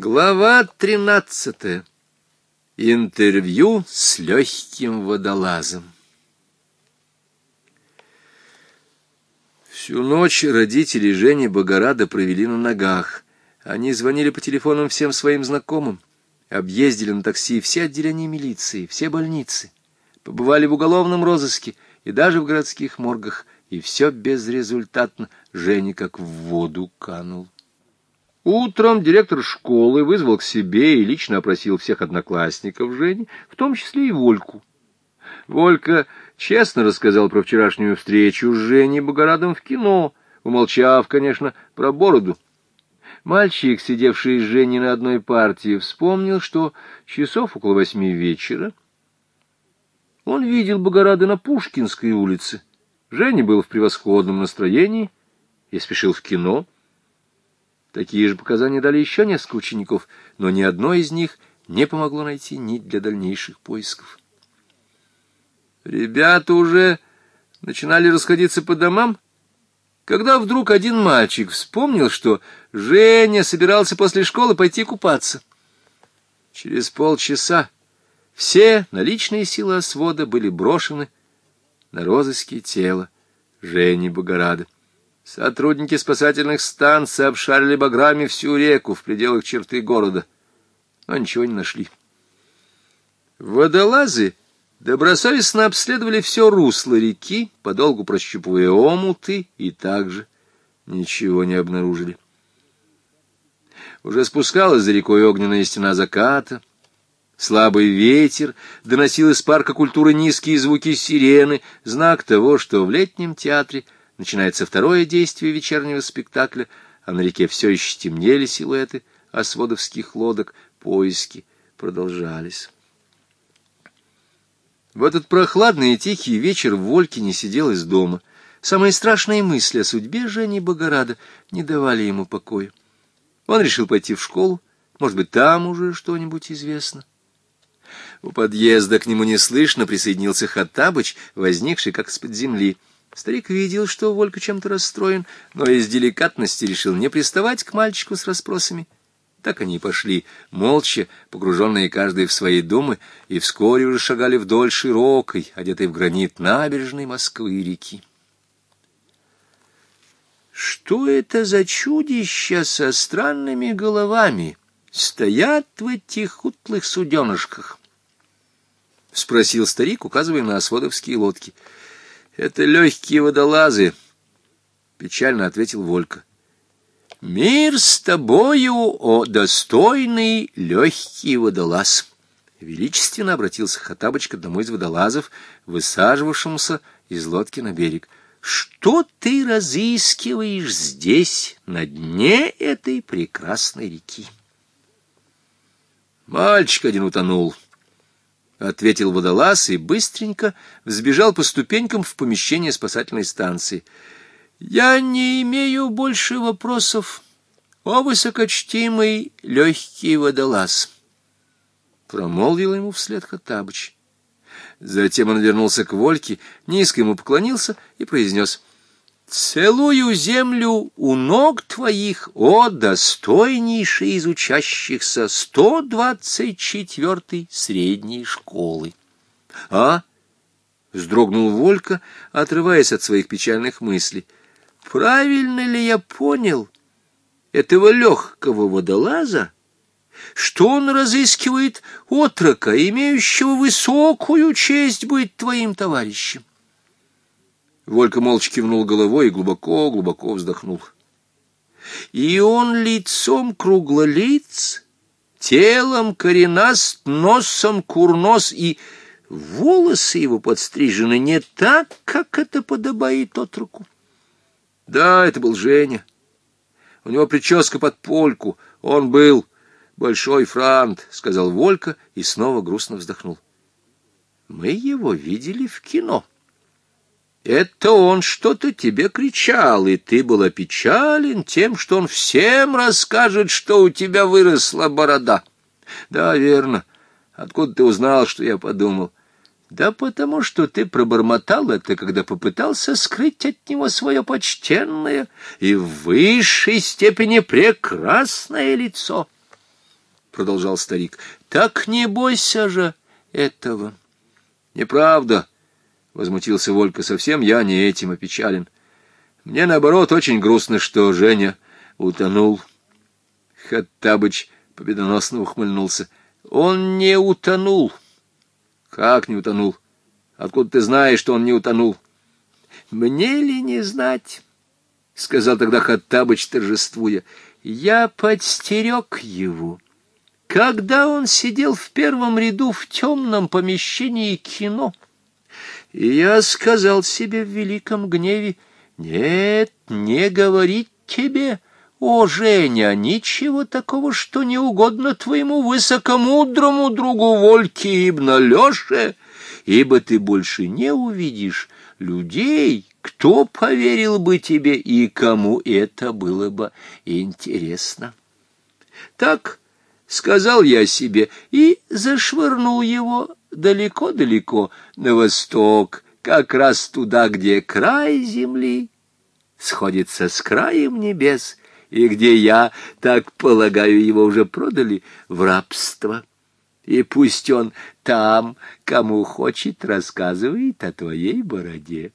Глава 13. Интервью с легким водолазом. Всю ночь родители Жени Богорада провели на ногах. Они звонили по телефонам всем своим знакомым, объездили на такси все отделения милиции, все больницы, побывали в уголовном розыске и даже в городских моргах, и все безрезультатно. Женя как в воду канул. Утром директор школы вызвал к себе и лично опросил всех одноклассников Жени, в том числе и Вольку. Волька честно рассказал про вчерашнюю встречу с Женей Богорадом в кино, умолчав, конечно, про бороду. Мальчик, сидевший с Женей на одной партии, вспомнил, что часов около восьми вечера он видел Богорада на Пушкинской улице. Женя был в превосходном настроении и спешил в кино — Такие же показания дали еще несколько учеников, но ни одно из них не помогло найти нить для дальнейших поисков. Ребята уже начинали расходиться по домам, когда вдруг один мальчик вспомнил, что Женя собирался после школы пойти купаться. Через полчаса все наличные силы освода были брошены на розыске тела Жени Богорада. Сотрудники спасательных станций обшарили баграми всю реку в пределах черты города, но ничего не нашли. Водолазы добросовестно обследовали все русло реки, подолгу прощупывая омуты, и также ничего не обнаружили. Уже спускалась за рекой огненная стена заката. Слабый ветер доносил из парка культуры низкие звуки сирены, знак того, что в летнем театре — Начинается второе действие вечернего спектакля, а на реке все еще темнели силуэты осводовских лодок, поиски продолжались. В этот прохладный и тихий вечер Вольки не сидел из дома. Самые страшные мысли о судьбе Жени Богорада не давали ему покоя. Он решил пойти в школу, может быть, там уже что-нибудь известно. У подъезда к нему неслышно присоединился Хаттабыч, возникший как из-под земли. Старик видел, что Волька чем-то расстроен, но из деликатности решил не приставать к мальчику с расспросами. Так они и пошли, молча, погруженные каждый в свои думы, и вскоре уже шагали вдоль широкой, одетой в гранит набережной Москвы реки. Что это за чудища со странными головами стоят в этих утлых суденышках? — спросил старик, указывая на осводовские лодки. Это легкие водолазы, — печально ответил Волька. Мир с тобою, о достойный легкий водолаз! Величественно обратился хатабочка к одному из водолазов, высаживавшемуся из лодки на берег. Что ты разыскиваешь здесь, на дне этой прекрасной реки? Мальчик один утонул. —— ответил водолаз и быстренько взбежал по ступенькам в помещение спасательной станции. — Я не имею больше вопросов, о высокочтимый легкий водолаз! — промолвил ему вслед Хаттабыч. Затем он вернулся к Вольке, низко ему поклонился и произнес — целую землю у ног твоих, о достойнейший из учащихся 124-й средней школы. А? вздрогнул Волька, отрываясь от своих печальных мыслей. Правильно ли я понял этого легкого водолаза? что он разыскивает отрока, имеющего высокую честь быть твоим товарищем. Волька молча кивнул головой и глубоко-глубоко вздохнул. И он лицом круглолиц, телом коренаст, носом курнос, и волосы его подстрижены не так, как это подобает отруку. Да, это был Женя. У него прическа под польку. Он был большой франт, — сказал Волька и снова грустно вздохнул. Мы его видели в кино. Это он что-то тебе кричал, и ты был опечален тем, что он всем расскажет, что у тебя выросла борода. Да, верно. Откуда ты узнал, что я подумал? Да потому что ты пробормотал это, когда попытался скрыть от него свое почтенное и в высшей степени прекрасное лицо. Продолжал старик. Так не бойся же этого. Неправда. — возмутился Волька, — совсем я не этим опечален. Мне, наоборот, очень грустно, что Женя утонул. Хаттабыч победоносно ухмыльнулся. Он не утонул. Как не утонул? Откуда ты знаешь, что он не утонул? Мне ли не знать? — сказал тогда Хаттабыч, торжествуя. — Я подстерег его. Когда он сидел в первом ряду в темном помещении кино... И я сказал себе в великом гневе, «Нет, не говорить тебе, о, Женя, ничего такого, что не угодно твоему высокомудрому другу Вольке Ибна Алёше, ибо ты больше не увидишь людей, кто поверил бы тебе и кому это было бы интересно». Так сказал я себе и зашвырнул его далеко-далеко на восток, как раз туда, где край земли сходится с краем небес, и где я, так полагаю, его уже продали в рабство. И пусть он там, кому хочет, рассказывает о твоей бороде.